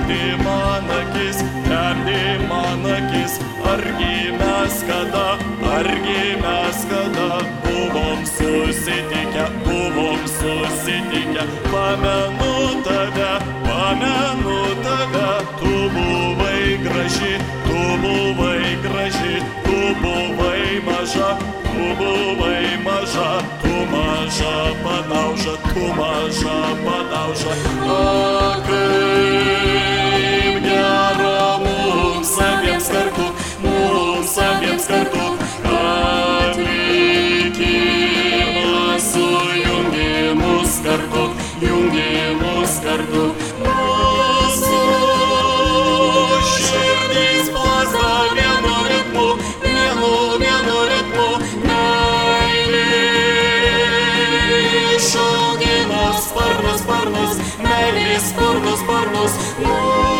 temdė man akis, temdė man akis, argi mes kada, argi mes kada buvom susitikę, buvom susitikę, pamenu tave, pamenu tave, tu buvai graži, tu buvai graži, tu buvai maža, tu buvai maža, tu maža padauža, tu maža meilės sparnus, sparnus, mūsų